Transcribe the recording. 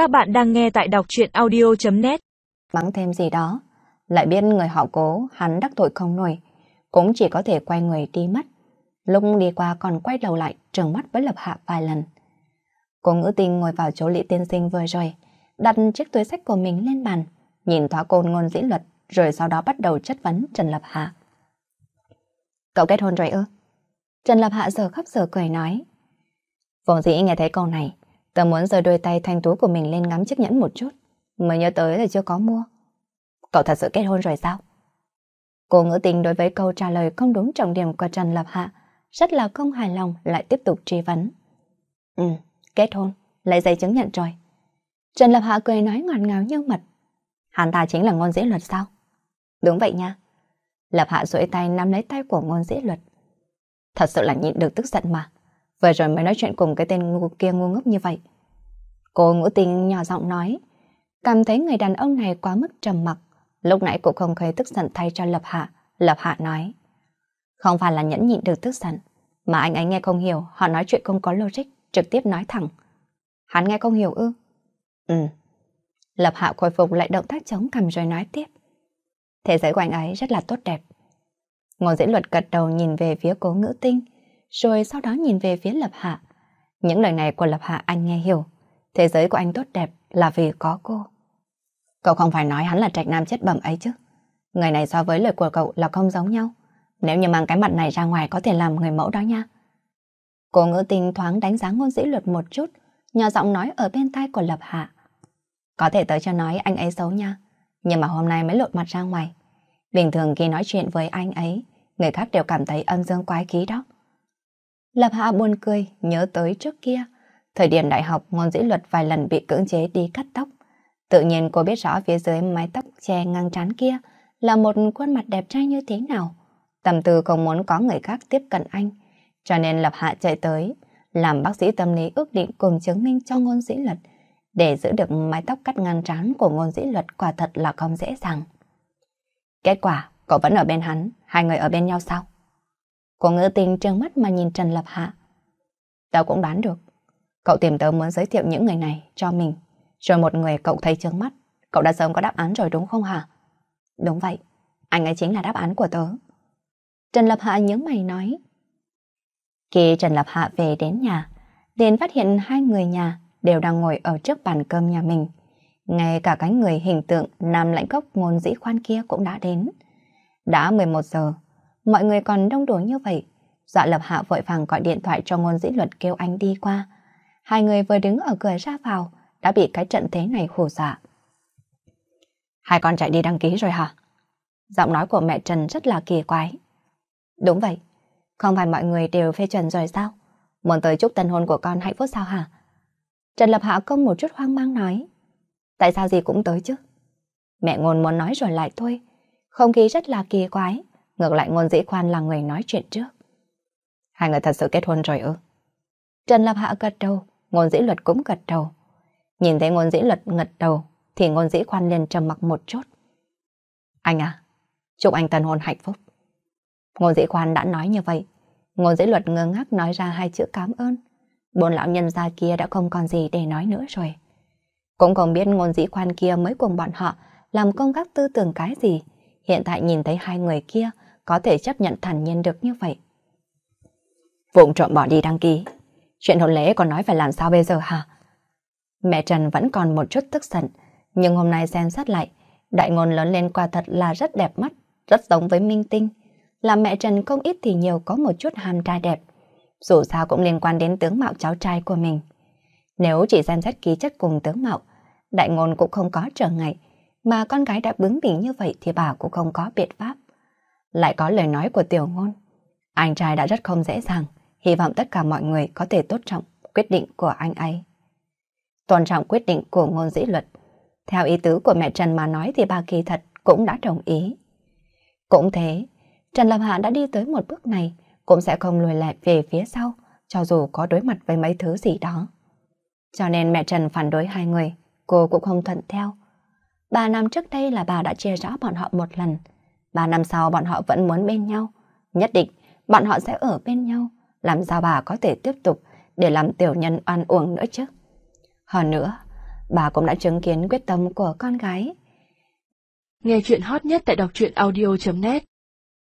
Các bạn đang nghe tại đọc truyện audio.net Mắng thêm gì đó, lại biết người họ cố hắn đắc tội không nổi, cũng chỉ có thể quay người đi mất. Lúc đi qua còn quay đầu lại trừng mắt với lập hạ vài lần. Cô ngữ tình ngồi vào chỗ Lý Tiên Sinh vừa rồi, đặt chiếc túi sách của mình lên bàn, nhìn thoá côn ngôn dĩ luật, rồi sau đó bắt đầu chất vấn Trần Lập Hạ. Cậu kết hôn rồi ư? Trần Lập Hạ giờ khóc giờ cười nói. Vốn dĩ nghe thấy câu này, tớ muốn rời đôi tay thanh tú của mình lên ngắm chiếc nhẫn một chút, mới nhớ tới là chưa có mua. Cậu thật sự kết hôn rồi sao? Cô ngữ tình đối với câu trả lời không đúng trọng điểm của Trần Lập Hạ, rất là không hài lòng lại tiếp tục truy vấn. Ừ, kết hôn, lấy giấy chứng nhận rồi. Trần Lập Hạ cười nói ngọt ngào như mật. Hắn ta chính là ngôn dĩ luật sao? Đúng vậy nha. Lập Hạ duỗi tay nắm lấy tay của ngôn dĩ luật. Thật sự là nhịn được tức giận mà. Vừa rồi mới nói chuyện cùng cái tên ngu kia ngu ngốc như vậy. Cô ngũ tình nhỏ giọng nói, cảm thấy người đàn ông này quá mức trầm mặc. Lúc nãy cũng không khơi tức giận thay cho Lập Hạ. Lập Hạ nói, không phải là nhẫn nhịn được tức giận, mà anh ấy nghe không hiểu, họ nói chuyện không có logic, trực tiếp nói thẳng. Hắn nghe không hiểu ư? Ừ. Lập Hạ khôi phục lại động tác chống cầm rồi nói tiếp. Thế giới của anh ấy rất là tốt đẹp. Ngô diễn Luật gật đầu nhìn về phía cố ngữ tinh, rồi sau đó nhìn về phía Lập Hạ. Những lời này của Lập Hạ anh nghe hiểu. Thế giới của anh tốt đẹp là vì có cô. Cậu không phải nói hắn là trạch nam chết bẩm ấy chứ. Người này so với lời của cậu là không giống nhau. Nếu như mang cái mặt này ra ngoài có thể làm người mẫu đó nha. Cô ngữ tình thoáng đánh giá ngôn dĩ luật một chút, nhỏ giọng nói ở bên tai của Lập Hạ. Có thể tới cho nói anh ấy xấu nha, nhưng mà hôm nay mới lột mặt ra ngoài. Bình thường khi nói chuyện với anh ấy, người khác đều cảm thấy âm dương quái khí đó. Lập Hạ buồn cười, nhớ tới trước kia. Thời điểm đại học, ngôn dĩ luật vài lần bị cưỡng chế đi cắt tóc. Tự nhiên cô biết rõ phía dưới mái tóc che ngang trán kia là một khuôn mặt đẹp trai như thế nào. Tâm tư không muốn có người khác tiếp cận anh, cho nên Lập Hạ chạy tới, làm bác sĩ tâm lý ước định cùng chứng minh cho ngôn dĩ luật. Để giữ được mái tóc cắt ngang trán của ngôn dĩ luật quả thật là không dễ dàng. Kết quả, cậu vẫn ở bên hắn, hai người ở bên nhau sao? Cô ngữ tình trương mắt mà nhìn Trần Lập Hạ. Tao cũng đoán được. Cậu tìm tớ muốn giới thiệu những người này cho mình. Rồi một người cậu thấy trương mắt. Cậu đã sớm có đáp án rồi đúng không hả? Đúng vậy. Anh ấy chính là đáp án của tớ. Trần Lập Hạ nhớ mày nói. Khi Trần Lập Hạ về đến nhà, liền phát hiện hai người nhà đều đang ngồi ở trước bàn cơm nhà mình. Ngay cả cái người hình tượng nam lãnh cốc ngôn dĩ khoan kia cũng đã đến. Đã 11 giờ, mọi người còn đông đủ như vậy. Dạ lập hạ vội vàng gọi điện thoại cho ngôn dĩ luật kêu anh đi qua. Hai người vừa đứng ở cửa ra vào, đã bị cái trận thế này hù dọa. Hai con chạy đi đăng ký rồi hả? Giọng nói của mẹ Trần rất là kỳ quái. Đúng vậy, không phải mọi người đều phê chuẩn rồi sao? Muốn tới chúc tân hôn của con hạnh phúc sao hả? Trần Lập Hạ công một chút hoang mang nói. Tại sao gì cũng tới chứ? Mẹ ngôn muốn nói rồi lại thôi. Không khí rất là kỳ quái. Ngược lại ngôn dĩ khoan là người nói chuyện trước. Hai người thật sự kết hôn rồi ư? Trần Lập Hạ gật đầu, ngôn dĩ luật cũng gật đầu. Nhìn thấy ngôn dĩ luật ngật đầu, thì ngôn dĩ khoan liền trầm mặc một chút. Anh à, chúc anh tân hôn hạnh phúc. Ngôn dĩ khoan đã nói như vậy. Ngôn dĩ luật ngơ ngác nói ra hai chữ cảm ơn. Bốn lão nhân gia kia đã không còn gì để nói nữa rồi. Cũng không biết ngôn dĩ khoan kia mới cùng bọn họ làm công tác tư tưởng cái gì. Hiện tại nhìn thấy hai người kia có thể chấp nhận thản nhiên được như vậy. Vụng trộm bỏ đi đăng ký. Chuyện hôn lễ còn nói phải làm sao bây giờ hả? Mẹ Trần vẫn còn một chút tức giận, nhưng hôm nay xem xét lại, đại ngôn lớn lên qua thật là rất đẹp mắt, rất giống với minh tinh. Làm mẹ Trần không ít thì nhiều có một chút hàm trai đẹp. Dù sao cũng liên quan đến tướng mạo cháu trai của mình. Nếu chỉ xem xét ký chất cùng tướng mạo, đại ngôn cũng không có trở ngại, mà con gái đã bướng bỉnh như vậy thì bà cũng không có biện pháp. Lại có lời nói của tiểu ngôn. Anh trai đã rất không dễ dàng, hy vọng tất cả mọi người có thể tốt trọng quyết định của anh ấy. Tôn trọng quyết định của ngôn dĩ luật. Theo ý tứ của mẹ Trần mà nói thì bà kỳ thật cũng đã đồng ý. Cũng thế, Trần Lâm Hạ đã đi tới một bước này, cũng sẽ không lùi lại về phía sau, cho dù có đối mặt với mấy thứ gì đó. Cho nên mẹ Trần phản đối hai người, cô cũng không thuận theo. Ba năm trước đây là bà đã chia rõ bọn họ một lần. Ba năm sau bọn họ vẫn muốn bên nhau. Nhất định bọn họ sẽ ở bên nhau. Làm sao bà có thể tiếp tục để làm tiểu nhân oan uổng nữa chứ? Hơn nữa, bà cũng đã chứng kiến quyết tâm của con gái. Nghe chuyện hot nhất tại đọc truyện audio.net